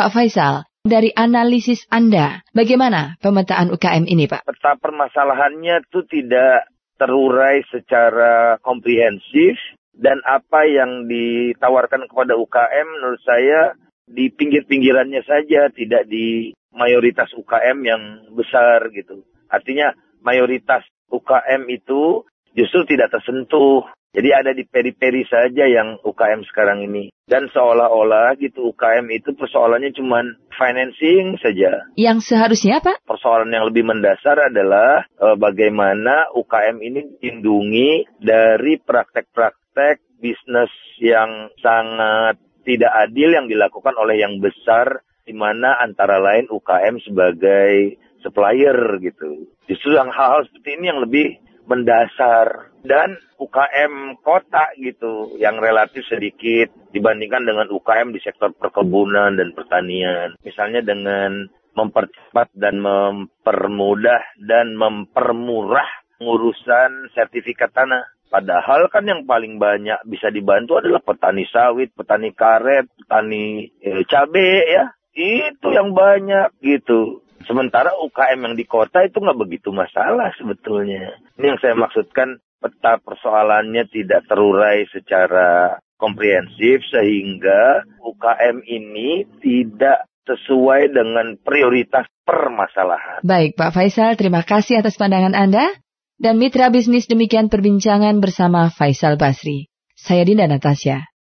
Pak Faisal, dari analisis Anda, bagaimana pemetaan UKM ini Pak? Peta permasalahannya itu tidak terurai secara komprehensif dan apa yang ditawarkan kepada UKM menurut saya di pinggir-pinggirannya saja, tidak di mayoritas UKM yang besar gitu. Artinya mayoritas UKM itu justru tidak tersentuh. Jadi ada di peri-peri saja yang UKM sekarang ini. Dan seolah-olah gitu UKM itu persoalannya cuma financing saja. Yang seharusnya apa? Persoalan yang lebih mendasar adalah e, bagaimana UKM ini dilindungi dari praktek-praktek bisnis yang sangat tidak adil yang dilakukan oleh yang besar di mana antara lain UKM sebagai supplier gitu. Justru yang hal-hal seperti ini yang lebih mendasar dan UKM kota gitu yang relatif sedikit dibandingkan dengan UKM di sektor perkebunan dan pertanian. Misalnya dengan mempercepat dan mempermudah dan mempermurah pengurusan sertifikat tanah. Padahal kan yang paling banyak bisa dibantu adalah petani sawit, petani karet, petani eh, cabai ya. Itu yang banyak gitu. Sementara UKM yang di kota itu nggak begitu masalah sebetulnya. Ini yang saya maksudkan peta persoalannya tidak terurai secara komprehensif sehingga UKM ini tidak sesuai dengan prioritas permasalahan. Baik Pak Faisal, terima kasih atas pandangan Anda. Dan mitra bisnis demikian perbincangan bersama Faisal Basri. Saya Dinda Natasha.